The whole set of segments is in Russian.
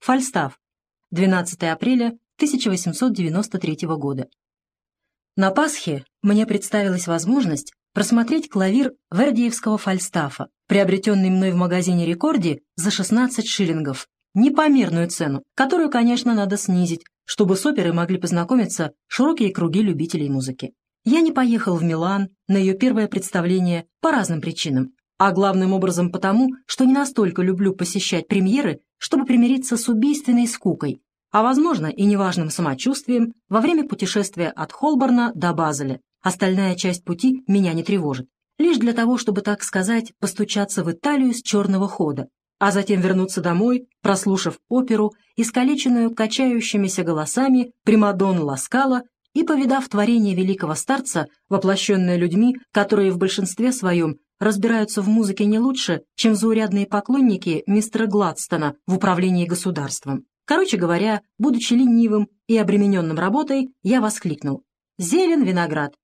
Фальстаф. 12 апреля 1893 года. На Пасхе мне представилась возможность просмотреть клавир Вердиевского Фальстафа, приобретенный мной в магазине «Рекорде» за 16 шиллингов, непомерную цену, которую, конечно, надо снизить, чтобы с оперой могли познакомиться широкие круги любителей музыки. Я не поехал в Милан на ее первое представление по разным причинам, а главным образом потому, что не настолько люблю посещать премьеры, чтобы примириться с убийственной скукой, а, возможно, и неважным самочувствием во время путешествия от Холборна до Базеля. Остальная часть пути меня не тревожит. Лишь для того, чтобы, так сказать, постучаться в Италию с черного хода, а затем вернуться домой, прослушав оперу, искалеченную качающимися голосами Примадон Ласкала и повидав творение великого старца, воплощенное людьми, которые в большинстве своем разбираются в музыке не лучше, чем заурядные поклонники мистера Гладстона в управлении государством. Короче говоря, будучи ленивым и обремененным работой, я воскликнул «Зелен виноград!»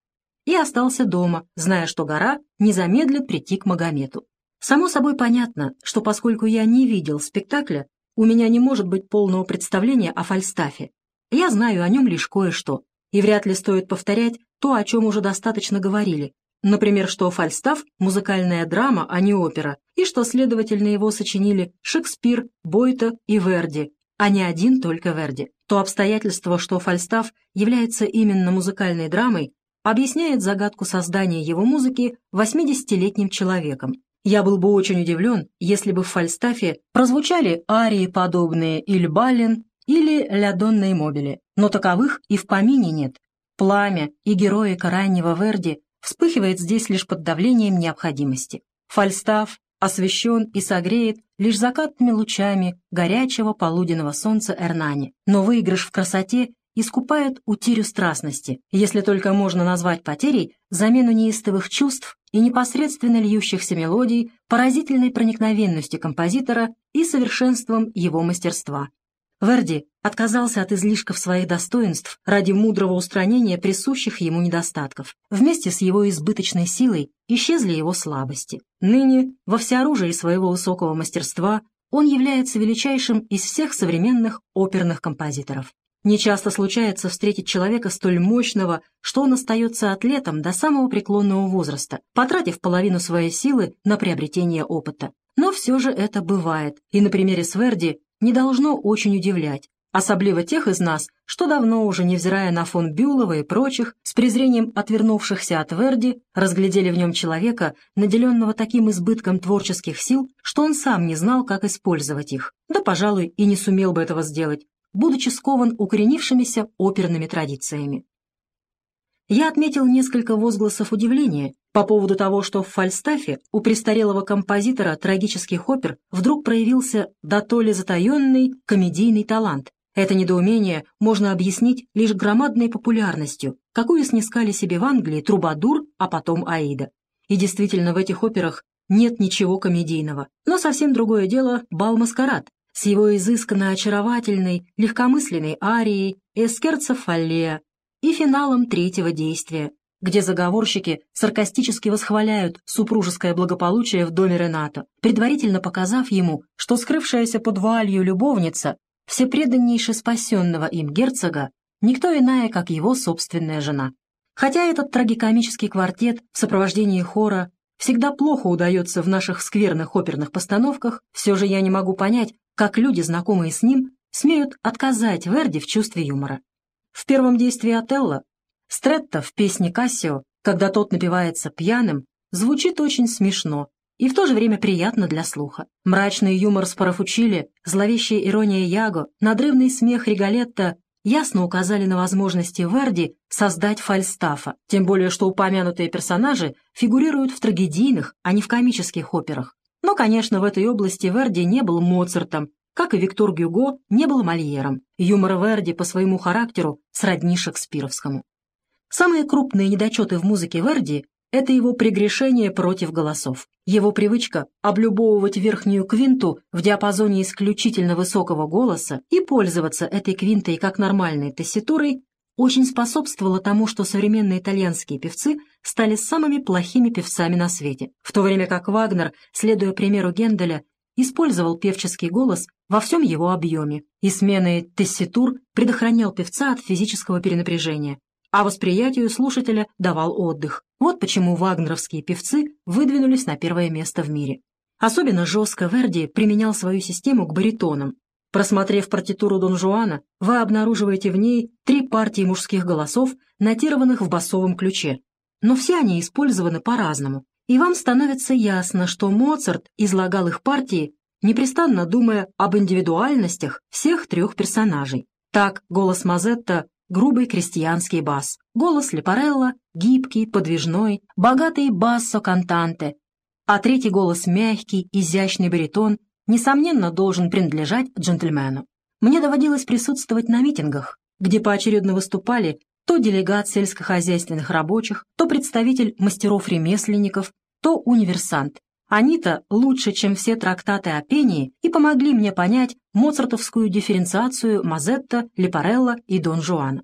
и остался дома, зная, что гора не замедлит прийти к Магомету. Само собой понятно, что поскольку я не видел спектакля, у меня не может быть полного представления о Фальстафе. Я знаю о нем лишь кое-что, и вряд ли стоит повторять то, о чем уже достаточно говорили. Например, что Фальстаф — музыкальная драма, а не опера, и что, следовательно, его сочинили Шекспир, Бойта и Верди, а не один только Верди. То обстоятельство, что Фальстаф является именно музыкальной драмой, объясняет загадку создания его музыки 80-летним человеком. Я был бы очень удивлен, если бы в Фальстафе прозвучали арии, подобные Иль Баллен или Ля Мобили, но таковых и в помине нет. Пламя и героика раннего Верди вспыхивает здесь лишь под давлением необходимости. Фальстаф освещен и согреет лишь закатными лучами горячего полуденного солнца Эрнани, но выигрыш в красоте искупает утерю страстности, если только можно назвать потерей замену неистовых чувств и непосредственно льющихся мелодий поразительной проникновенностью композитора и совершенством его мастерства. Верди отказался от излишков своих достоинств ради мудрого устранения присущих ему недостатков. Вместе с его избыточной силой исчезли его слабости. Ныне, во всеоружии своего высокого мастерства, он является величайшим из всех современных оперных композиторов. Нечасто случается встретить человека столь мощного, что он остается атлетом до самого преклонного возраста, потратив половину своей силы на приобретение опыта. Но все же это бывает, и на примере Сверди не должно очень удивлять, особливо тех из нас, что давно уже, невзирая на фон Бюлова и прочих, с презрением отвернувшихся от Верди, разглядели в нем человека, наделенного таким избытком творческих сил, что он сам не знал, как использовать их, да, пожалуй, и не сумел бы этого сделать, будучи скован укоренившимися оперными традициями. Я отметил несколько возгласов удивления по поводу того, что в Фальстафе у престарелого композитора трагических опер вдруг проявился да то ли затаенный комедийный талант. Это недоумение можно объяснить лишь громадной популярностью, какую снискали себе в Англии Трубадур, а потом Аида. И действительно, в этих операх нет ничего комедийного. Но совсем другое дело «Бал-маскарад» с его изысканно очаровательной, легкомысленной арией «Эскерца фаллея», и финалом третьего действия, где заговорщики саркастически восхваляют супружеское благополучие в доме Рената, предварительно показав ему, что скрывшаяся под вуалью любовница, всепреданнейше спасенного им герцога, никто иная, как его собственная жена. Хотя этот трагикомический квартет в сопровождении хора всегда плохо удается в наших скверных оперных постановках, все же я не могу понять, как люди, знакомые с ним, смеют отказать Верди в чувстве юмора. В первом действии Отелло Стретта в песне Кассио, когда тот напивается пьяным, звучит очень смешно и в то же время приятно для слуха. Мрачный юмор Спарафучили, зловещая ирония Яго, надрывный смех Риголетто ясно указали на возможности Верди создать фальстафа, тем более что упомянутые персонажи фигурируют в трагедийных, а не в комических операх. Но, конечно, в этой области Верди не был Моцартом как и Виктор Гюго, не был Мольером. Юмор Верди по своему характеру сродни шекспировскому. Самые крупные недочеты в музыке Верди – это его прегрешение против голосов. Его привычка облюбовывать верхнюю квинту в диапазоне исключительно высокого голоса и пользоваться этой квинтой как нормальной тесситурой очень способствовала тому, что современные итальянские певцы стали самыми плохими певцами на свете, в то время как Вагнер, следуя примеру Генделя, использовал певческий голос во всем его объеме, и сменой тесситур предохранял певца от физического перенапряжения, а восприятию слушателя давал отдых. Вот почему вагнеровские певцы выдвинулись на первое место в мире. Особенно жестко Верди применял свою систему к баритонам. Просмотрев партитуру Дон Жуана, вы обнаруживаете в ней три партии мужских голосов, нотированных в басовом ключе. Но все они использованы по-разному, и вам становится ясно, что Моцарт излагал их партии, непрестанно думая об индивидуальностях всех трех персонажей. Так, голос Мазетта — грубый крестьянский бас, голос Лепарелла — гибкий, подвижной, богатый бассо-кантанте, а третий голос мягкий, изящный баритон, несомненно, должен принадлежать джентльмену. Мне доводилось присутствовать на митингах, где поочередно выступали то делегат сельскохозяйственных рабочих, то представитель мастеров-ремесленников, то универсант. Они-то лучше, чем все трактаты о пении, и помогли мне понять моцартовскую дифференциацию Мазетта, Лепарелла и Дон Жуана.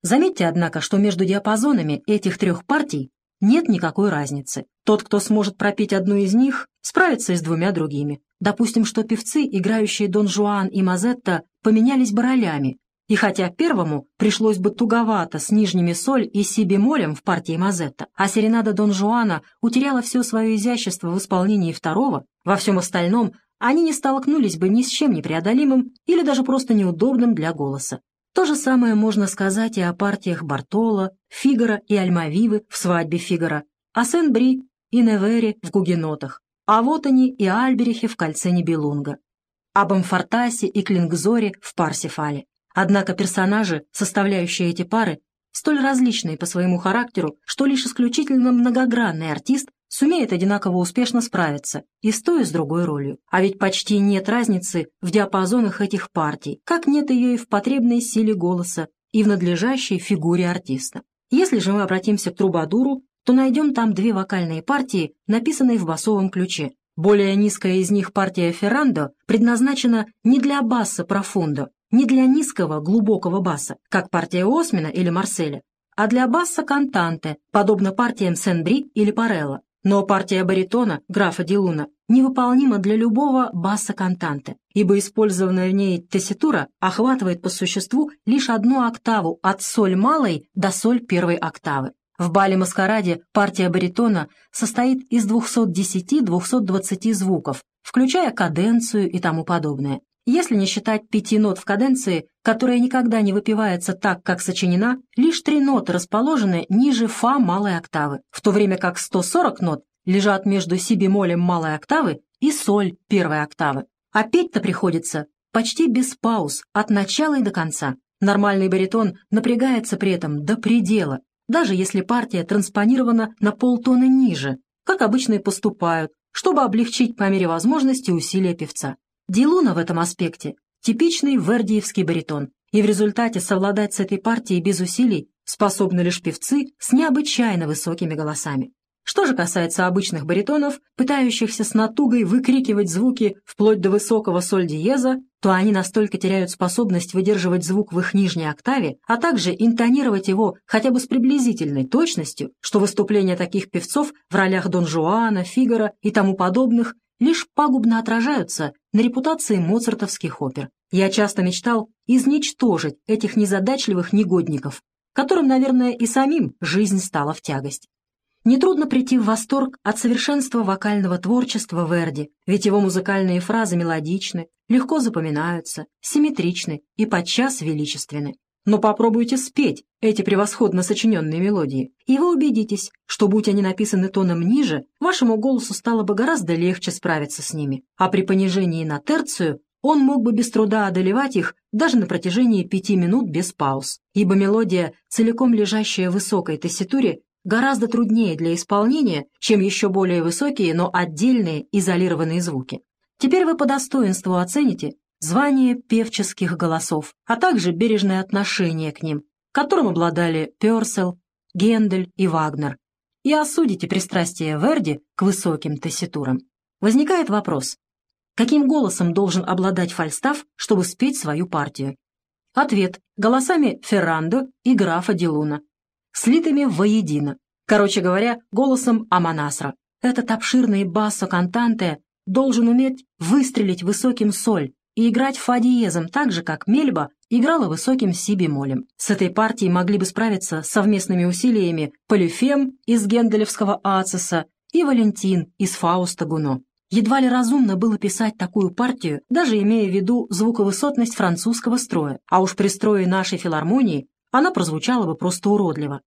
Заметьте, однако, что между диапазонами этих трех партий нет никакой разницы. Тот, кто сможет пропеть одну из них, справится и с двумя другими. Допустим, что певцы, играющие Дон Жуан и Мазетта, поменялись бы ролями, и хотя первому пришлось бы туговато с нижними соль и си бемолем в партии Мазетта, а серенада Дон Жуана утеряла все свое изящество в исполнении второго, во всем остальном они не столкнулись бы ни с чем непреодолимым или даже просто неудобным для голоса. То же самое можно сказать и о партиях Бартола, Фигара и Альмавивы в «Свадьбе Фигара», о Сен-Бри и Невере в «Гугенотах», а вот они и Альберихе в «Кольце Нибелунга», об Амфортасе и Клингзоре в «Парсифале». Однако персонажи, составляющие эти пары, столь различные по своему характеру, что лишь исключительно многогранный артист сумеет одинаково успешно справиться и с той, и с другой ролью. А ведь почти нет разницы в диапазонах этих партий, как нет ее и в потребной силе голоса, и в надлежащей фигуре артиста. Если же мы обратимся к трубадуру, то найдем там две вокальные партии, написанные в басовом ключе. Более низкая из них партия Феррандо предназначена не для басса профундо, не для низкого глубокого баса, как партия Осмина или Марселя, а для басса кантанте, подобно партиям Сен-Бри или Парелла. Но партия баритона, графа Дилуна, невыполнима для любого басса-кантанте, ибо использованная в ней тесситура охватывает по существу лишь одну октаву от соль малой до соль первой октавы. В бале-маскараде партия баритона состоит из 210-220 звуков, включая каденцию и тому подобное. Если не считать пяти нот в каденции, которая никогда не выпивается так, как сочинена, лишь три ноты расположены ниже фа малой октавы, в то время как 140 нот лежат между си бемолем малой октавы и соль первой октавы. А петь-то приходится почти без пауз, от начала и до конца. Нормальный баритон напрягается при этом до предела, даже если партия транспонирована на полтона ниже, как обычно и поступают, чтобы облегчить по мере возможности усилия певца. Дилуна в этом аспекте – типичный вердиевский баритон, и в результате совладать с этой партией без усилий способны лишь певцы с необычайно высокими голосами. Что же касается обычных баритонов, пытающихся с натугой выкрикивать звуки вплоть до высокого соль-диеза, то они настолько теряют способность выдерживать звук в их нижней октаве, а также интонировать его хотя бы с приблизительной точностью, что выступления таких певцов в ролях Дон Жуана, Фигара и тому подобных лишь пагубно отражаются на репутации моцартовских опер. Я часто мечтал изничтожить этих незадачливых негодников, которым, наверное, и самим жизнь стала в тягость. Нетрудно прийти в восторг от совершенства вокального творчества Верди, ведь его музыкальные фразы мелодичны, легко запоминаются, симметричны и подчас величественны. Но попробуйте спеть эти превосходно сочиненные мелодии, и вы убедитесь, что, будь они написаны тоном ниже, вашему голосу стало бы гораздо легче справиться с ними, а при понижении на терцию он мог бы без труда одолевать их даже на протяжении пяти минут без пауз, ибо мелодия, целиком лежащая в высокой тесситуре, гораздо труднее для исполнения, чем еще более высокие, но отдельные изолированные звуки. Теперь вы по достоинству оцените, звание певческих голосов, а также бережное отношение к ним, которым обладали Пёрсел, Гендель и Вагнер, и осудите пристрастие Верди к высоким тесситурам. Возникает вопрос, каким голосом должен обладать Фальстаф, чтобы спеть свою партию? Ответ – голосами Феррандо и графа Дилуна, слитыми воедино, короче говоря, голосом Аманасра. Этот обширный бассо-кантанте должен уметь выстрелить высоким соль и играть фа диезом так же, как Мельба играла высоким си бемолем. С этой партией могли бы справиться совместными усилиями Полифем из Генделевского Ацеса и Валентин из Фауста Гуно. Едва ли разумно было писать такую партию, даже имея в виду звуковысотность французского строя, а уж при строе нашей филармонии она прозвучала бы просто уродливо.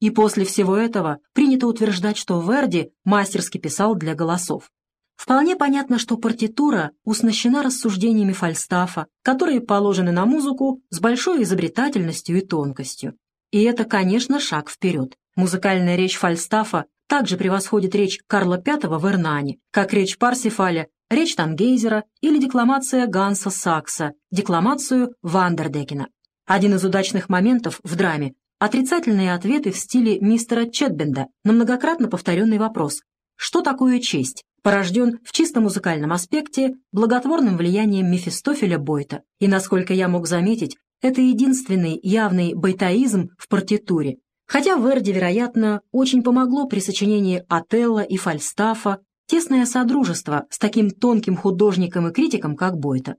И после всего этого принято утверждать, что Верди мастерски писал для голосов. Вполне понятно, что партитура уснащена рассуждениями Фальстафа, которые положены на музыку с большой изобретательностью и тонкостью. И это, конечно, шаг вперед. Музыкальная речь Фальстафа также превосходит речь Карла V в Эрнане, как речь Парсифаля, речь Тангейзера или декламация Ганса Сакса, декламацию Вандердекена. Один из удачных моментов в драме – отрицательные ответы в стиле мистера Четбенда на многократно повторенный вопрос «Что такое честь?» Порожден в чисто музыкальном аспекте благотворным влиянием Мефистофеля Бойта. И, насколько я мог заметить, это единственный явный байтаизм в партитуре, Хотя Верди, вероятно, очень помогло при сочинении Отелла и Фальстафа тесное содружество с таким тонким художником и критиком, как Бойта.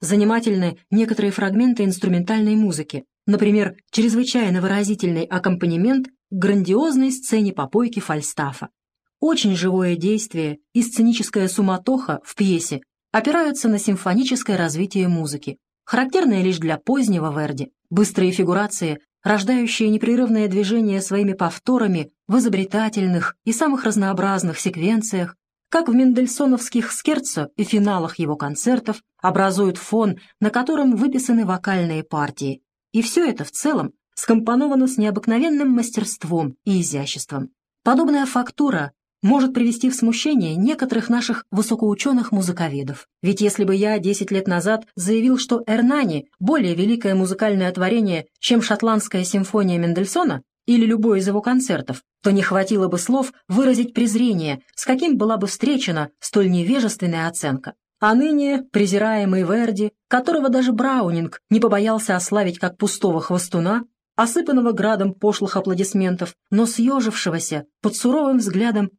Занимательны некоторые фрагменты инструментальной музыки, например, чрезвычайно выразительный аккомпанемент к грандиозной сцене попойки Фальстафа. Очень живое действие и сценическая суматоха в пьесе опираются на симфоническое развитие музыки, характерное лишь для позднего Верди. Быстрые фигурации рождающее непрерывное движение своими повторами в изобретательных и самых разнообразных секвенциях, как в мендельсоновских скерцо и финалах его концертов, образуют фон, на котором выписаны вокальные партии. И все это в целом скомпоновано с необыкновенным мастерством и изяществом. Подобная фактура может привести в смущение некоторых наших высокоученых музыковедов. Ведь если бы я 10 лет назад заявил, что Эрнани – более великое музыкальное творение, чем шотландская симфония Мендельсона или любой из его концертов, то не хватило бы слов выразить презрение, с каким была бы встречена столь невежественная оценка. А ныне презираемый Верди, которого даже Браунинг не побоялся ославить как пустого хвостуна, осыпанного градом пошлых аплодисментов, но съежившегося под суровым взглядом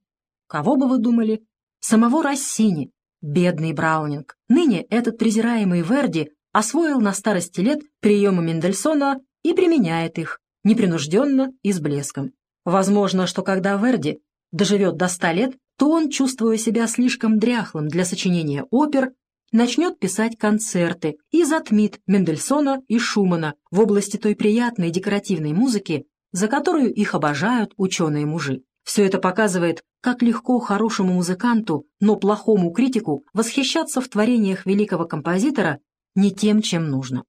Кого бы вы думали? Самого Рассини, бедный Браунинг. Ныне этот презираемый Верди освоил на старости лет приемы Мендельсона и применяет их, непринужденно и с блеском. Возможно, что когда Верди доживет до ста лет, то он, чувствуя себя слишком дряхлым для сочинения опер, начнет писать концерты и затмит Мендельсона и Шумана в области той приятной декоративной музыки, за которую их обожают ученые-мужи. Все это показывает, как легко хорошему музыканту, но плохому критику восхищаться в творениях великого композитора не тем, чем нужно.